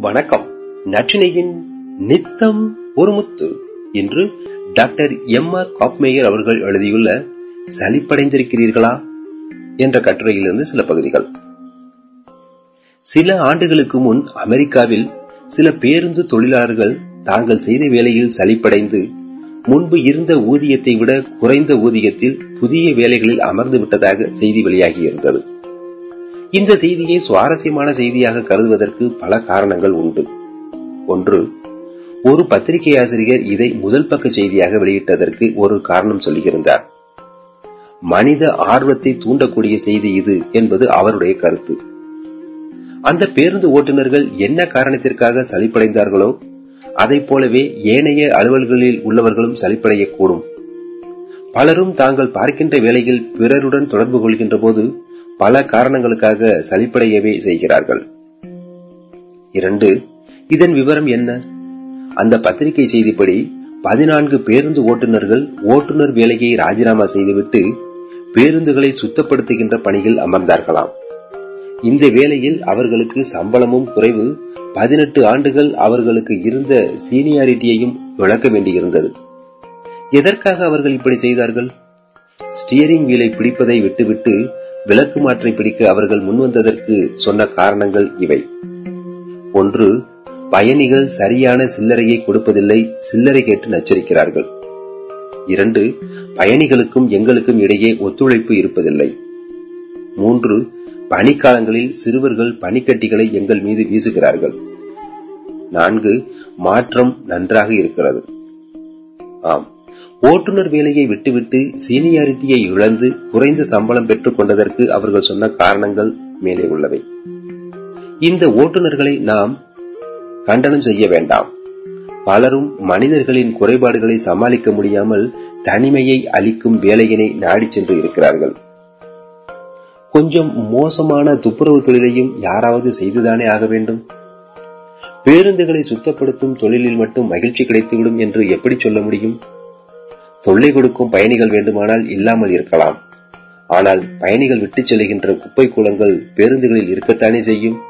வணக்கம். நற்றினையின் நித்தம் ஒரு முத்து. என்று டாக்டர் எம் ஆர் காப்மேயர் அவர்கள் எழுதியுள்ள சலிப்படைந்திருக்கிறீர்களா என்ற கட்டுரையிலிருந்து சில பகுதிகள். சில ஆண்டுகளுக்கு முன் அமெரிக்காவில் சில பேருந்து தொழிலாளர்கள் தாங்கள் செய்த வேலையில் சலிப்படைந்து முன்பு இருந்த ஊதியத்தை விட குறைந்த ஊதியத்தில் புதிய வேலைகளில் அமர்ந்து விட்டதாக செய்தி வெளியாகியிருந்தது. இந்த செய்தியை சுவாரஸ்யமான செய்தியாக கருதுவதற்கு பல காரணங்கள் உண்டு. ஒன்று ஒரு பத்திரிகை ஆசிரியர் இதை முதல் பக்க செய்தியாக வெளியிட்டதற்கு ஒரு காரணம் சொல்லியிருந்தார். மனித ஆர்வத்தை தூண்டக்கூடிய செய்தி இது என்பது அவருடைய கருத்து. அந்த பேருந்து ஓட்டுநர்கள் என்ன காரணத்திற்காக சலிப்படைந்தார்களோ அதை போலவே ஏனைய அலுவல்களில் உள்ளவர்களும் சலிப்படையக்கூடும். பலரும் தாங்கள் பார்க்கின்ற வேளையில் பிறருடன் தொடர்பு கொள்கின்ற போது பல காரணங்களுக்காக சலிப்படையவே செய்கிறார்கள். இரண்டு இதன் விவரம் என்ன? அந்த பத்திரிகை செய்திப்படி பதினான்கு பேருந்து ஓட்டுநர்கள் ஓட்டுநர் வேலையை ராஜினாமா செய்துவிட்டு பேருந்துகளை சுத்தப்படுத்துகின்ற பணியில் அமர்ந்தார்களாம். இந்த வேலையில் அவர்களுக்கு சம்பளமும் குறைவு பதினெட்டு ஆண்டுகள் அவர்களுக்கு இருந்த சீனியாரிட்டியையும் விளக்க வேண்டியிருந்தது. எதற்காக அவர்கள் இப்படி செய்தார்கள்? ஸ்டியரிங் வீலை பிடிப்பதை விட்டுவிட்டு விளக்கு மாற்றை பிடிக்க அவர்கள் முன்வந்ததற்கு சொன்ன காரணங்கள் இவை. ஒன்று பயணிகள் சரியான சில்லறையை கொடுப்பதில்லை சில்லறை கேட்டு நச்சரிக்கிறார்கள். இரண்டு பயணிகளுக்கும் எங்களுக்கும் இடையே ஒத்துழைப்பு இருப்பதில்லை. மூன்று பனிக்காலங்களில் சிறுவர்கள் பனிக்கட்டிகளை எங்கள் மீது வீசுகிறார்கள். நான்கு மாற்றம் நன்றாக இருக்கிறது. ஆம். ஓட்டுநர் வேலையை விட்டுவிட்டு சீனியாரிட்டியை இழந்து குறைந்த சம்பளம் பெற்றுக் கொண்டதற்கு அவர்கள் சொன்ன காரணங்கள் மேலே உள்ளவை. இந்த ஓட்டுநர்களை நாம் கண்டனம் செய்ய வேண்டாம். பலரும் மனிதர்களின் குறைபாடுகளை சமாளிக்க முடியாமல் தனிமையை அளிக்கும் வேலையினை நாடி சென்று இருக்கிறார்கள். கொஞ்சம் மோசமான துப்புரவு தொழிலையும் யாராவது செய்துதானே ஆக வேண்டும்? பேருந்துகளை சுத்தப்படுத்தும் தொழிலில் மட்டும் மகிழ்ச்சி கிடைத்துவிடும் என்று எப்படி சொல்ல முடியும்? தொல்லை கொடுக்கும் பயணிகள் வேண்டுமானால் இல்லாமல் இருக்கலாம். ஆனால் பயணிகள் விட்டுச் செல்கின்ற குப்பை குளங்கள் பேருந்துகளில் இருக்கத்தானே செய்யும்?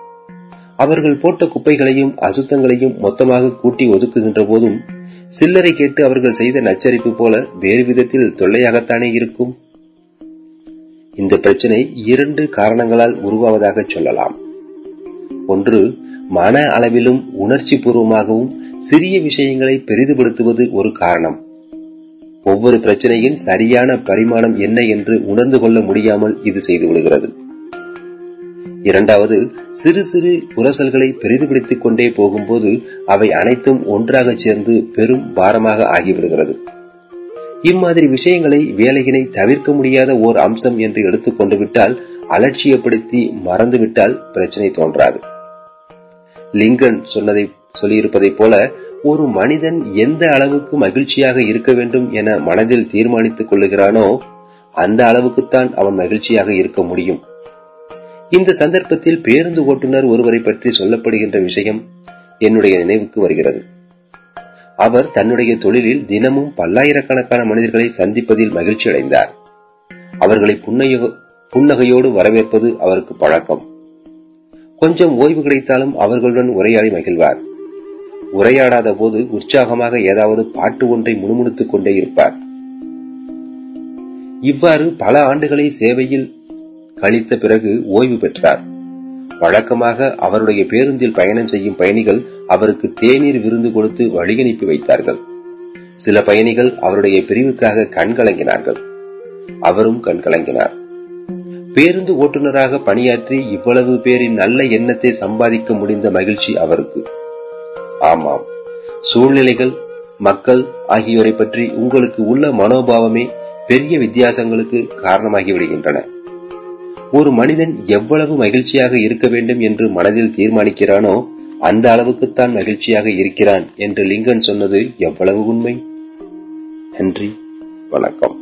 அவர்கள் போட்ட குப்பைகளையும் அசுத்தங்களையும் மொத்தமாக கூட்டி ஒதுக்குகின்ற போதும் சில்லறை கேட்டு அவர்கள் செய்த நச்சரிப்பு போல வேறு விதத்தில் தொல்லையாகத்தானே இருக்கும்? இந்த பிரச்சனை இரண்டு காரணங்களால் உருவாவதாக சொல்லலாம். ஒன்று மன அளவிலும் உணர்ச்சி பூர்வமாகவும் சிறிய விஷயங்களை பெரிதுபடுத்துவது ஒரு காரணம். ஒவ்வொரு பிரச்சனையின் சரியான பரிமாணம் என்ன என்று உணர்ந்து கொள்ள முடியாமல் இது செய்து விடுகிறது. இரண்டாவது சிறு சிறு உரசல்களை பெரிதுபடுத்திக் கொண்டே போகும்போது அவை அனைத்தும் ஒன்றாக சேர்ந்து பெரும் பாரமாக ஆகிவிடுகிறது. இம்மாதிரி விஷயங்களை வேலையினை தவிர்க்க முடியாத ஓர் அம்சம் என்று எடுத்துக்கொண்டு விட்டால் அலட்சியப்படுத்தி மறந்துவிட்டால் பிரச்சனை தோன்றாது. லிங்கன் சொன்னதை சொல்லியிருப்பதைப் போல ஒரு மனிதன் எந்த அளவுக்கு மகிழ்ச்சியாக இருக்க வேண்டும் என மனதில் தீர்மானித்துக் கொள்ளுகிறானோ அந்த அளவுக்குத்தான் அவன் மகிழ்ச்சியாக இருக்க முடியும். இந்த சந்தர்ப்பத்தில் பேருந்து ஓட்டுநர் ஒருவரை பற்றி சொல்லப்படுகின்ற விஷயம் என்னுடைய நினைவுக்கு வருகிறது. அவர் தன்னுடைய தொழிலில் தினமும் பல்லாயிரக்கணக்கான மனிதர்களை சந்திப்பதில் மகிழ்ச்சி அடைந்தார். அவர்களை புன்னகையோடு வரவேற்பது அவருக்கு பழக்கம். கொஞ்சம் ஓய்வு கிடைத்தாலும் அவர்களுடன் உரையாடி மகிழ்வார். உரையாடாத போது உற்சாகமாக ஏதாவது பாட்டு ஒன்றை முணுமுணுத்துக் கொண்டே இருப்பார். இவ்வாறு பல ஆண்டுகளை சேவையில் கழித்த பிறகு ஓய்வு பெற்றார். வழக்கமாக அவருடைய பேருந்தில் பயணம் செய்யும் பயணிகள் அவருக்கு தேநீர் விருந்து கொடுத்து வழியனுப்பி வைத்தார்கள். சில பயணிகள் அவருடைய பிரிவுக்காக கண்கலங்கினார்கள் அவரும் கண்கலங்கினார் பேருந்து ஓட்டுநராக பணியாற்றி இவ்வளவு பேரின் நல்ல எண்ணத்தை சம்பாதிக்க முடிந்த மகிழ்ச்சி அவருக்கு. ஆமாம். சூழ்நிலைகள் மக்கள் ஆகியோரை பற்றி உங்களுக்கு உள்ள மனோபாவமே பெரிய வித்தியாசங்களுக்கு காரணமாகி விடுகின்றன ஒரு மனிதன் எவ்வளவு மகிழ்ச்சியாக இருக்க வேண்டும் என்று மனதில் தீர்மானிக்கிறானோ அந்த அளவுக்குத்தான் மகிழ்ச்சியாக இருக்கிறான் என்று லிங்கன் சொன்னது எவ்வளவு உண்மை? நன்றி. வணக்கம்.